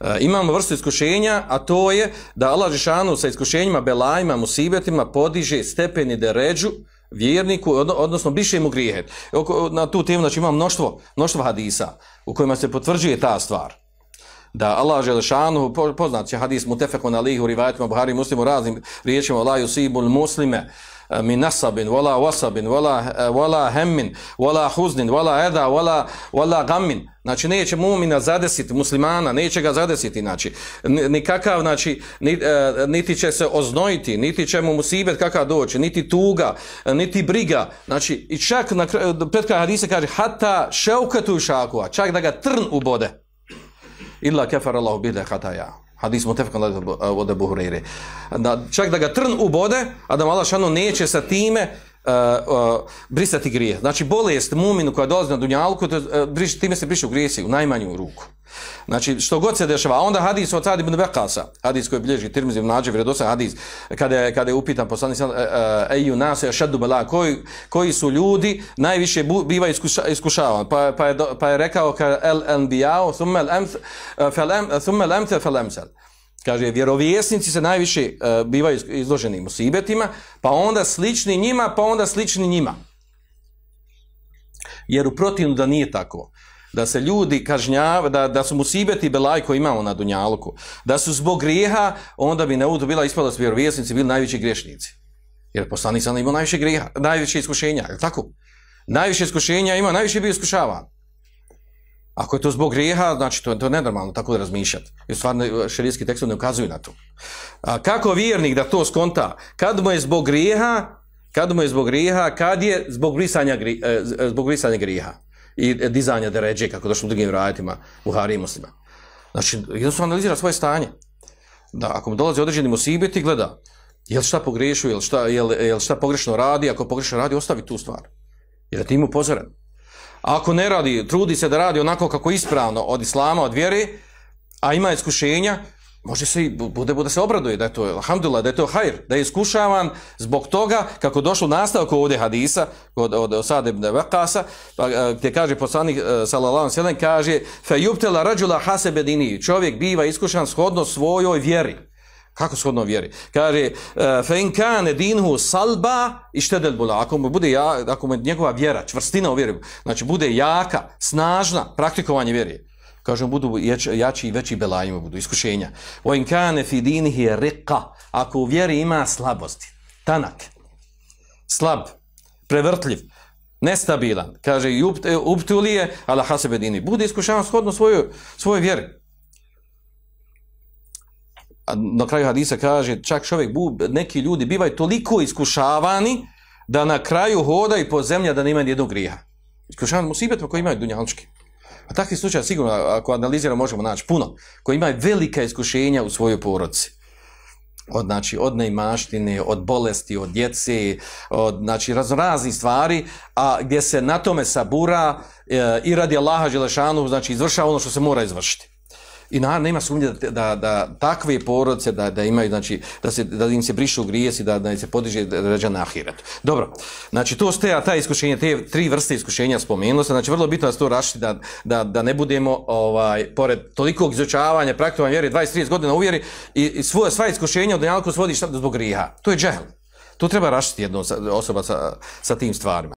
E, imamo vrstu iskušenja, a to je da Allah Žešanu sa iskušenjima, belajima, musibetima podiže stepeni deređu vjerniku, odnosno biše mu grijehet. Na tu temu znači, imamo mnoštvo, mnoštvo hadisa u kojima se potvrđuje ta stvar. Da Allah Želešanu, poznat će hadis mutefekon alihu, rivajetima, Buhari, muslimu, raznim riječima, Allah yusibul muslime, Eh, min nasabin wala wasabin wala eh, wala hammin wala huznin wala ada wala wala gammin. Znači neće mu'mina zadesiti muslimana neće ga zadesiti znači. Nikakav znači eh, niti će se oznojiti niti će mu musibet kakav doći niti tuga niti briga. Znači i čak na pred kraj hadisa kaže hatta shaukatu shaqwa čak da ga trn ubode. Illa kafara Allahu bihi khataya Hadis mu od Ebu Hureyre. Da, čak da ga trn ubode, a da Allah šano neće sa time uh, uh, brisati grije. Znači, bolest muminu koja dolazi na dunjalku, to, uh, briš, time se brišu grijesi u najmanju ruku. Znači, što god se dešava. A onda hadis od Sad ibn Bekasa, hadis koji bilježi Tirmizi ibn nađe, vredosan hadis, kada je, kada je upitan poslanik sam, e, e, eju nas, šeddu bela, koji, koji su ljudi najviše bu, biva iskuša, iskušavan. Pa, pa, je, pa je rekao, ka el enbijao, thummel emthe fel emsel. Kaže, vjerovjesnici se najviše uh, bivaju izloženi musibetima, pa onda slični njima, pa onda slični njima. Jer u protivnu da nije tako da se ljudi kažnjava, da, da su musibeti belaj koji imamo na Dunjaluku, da su zbog grijeha, onda bi neudu bila ispada da su vjerovjesnici bili najveći griješnici. Jer poslanik sam imao najviše grijeha, najviše iskušenja, je tako? Najviše iskušenja ima, najviše bio iskušavan. Ako je to zbog grijeha, znači to, to je nenormalno tako da razmišljati. I stvarno šerijski tekst ne ukazuju na to. A kako vjernik da to skonta? Kad mu je zbog grijeha, kad mu je zbog grijeha, kad je zbog brisanja, gri, e, e, zbog brisanja grijeha? I dizanja deređe, kako došlo u drugim rajatima, Buhari i muslima. Znači, jednostavno analizira svoje stanje. Da, ako mu dolazi određeni musibet i gleda, je li šta pogrešio, je li šta, je li, je li šta pogrešno radi, ako pogrešno radi, ostavi tu stvar. Jer je tim upozoren. A ako ne radi, trudi se da radi onako kako ispravno od islama, od vjere, a ima iskušenja, može se bude bude se obraduje da je to alhamdulillah da je to hajr da je iskušavan zbog toga kako došlo nastavak ovdje hadisa od od Osad ibn Vakasa, pa eh, gdje kaže poslanik eh, sallallahu alejhi ve sellem kaže fa yubtala rađula hasab dini čovjek biva iskušan shodno svojoj vjeri. Kako shodno vjeri? Kaže fe fa in kane dinhu salba ishtadal bula ako mu bude ja ako mu njegova vjera čvrstina u vjeri znači bude jaka snažna praktikovanje vjeri kažem budu jači i veći belajima budu iskušenja. Wa in kana fi dinihi riqa ako u vjeri ima slabosti tanak slab prevrtljiv nestabilan kaže e, uptulije ala hasebe dini bude iskušavan shodno svoju svoju vjeri. A na kraju hadisa kaže čak čovjek bu, neki ljudi bivaju toliko iskušavani da na kraju hodaju po zemlja da nema jednog grija iskušavan musibetima koji imaju dunjalučki. A takvih slučaja sigurno, ako analiziramo, možemo naći puno, koji imaju velika iskušenja u svojoj porodci. Od, znači, od neimaštine, od bolesti, od djece, od znači, raznih stvari, a gdje se na tome sabura e, i radi Allaha Đelešanu, znači, izvršava ono što se mora izvršiti. I na, nema sumnje da, da, da takve porodice da, da imaju, znači, da, se, da im se brišu grijesi, da, da im se podiže ređa na ahiret. Dobro, znači to ste, a ta iskušenja, te tri vrste iskušenja spomenuo se, znači vrlo bitno da se to rašiti, da, da, da ne budemo, ovaj, pored tolikog izučavanja, praktikovanja vjeri, 20-30 godina uvjeri, i, i svoje, sva iskušenja od Danjalku svodi šta zbog griha. To je džehl. To treba rašiti jedna osoba sa, sa tim stvarima.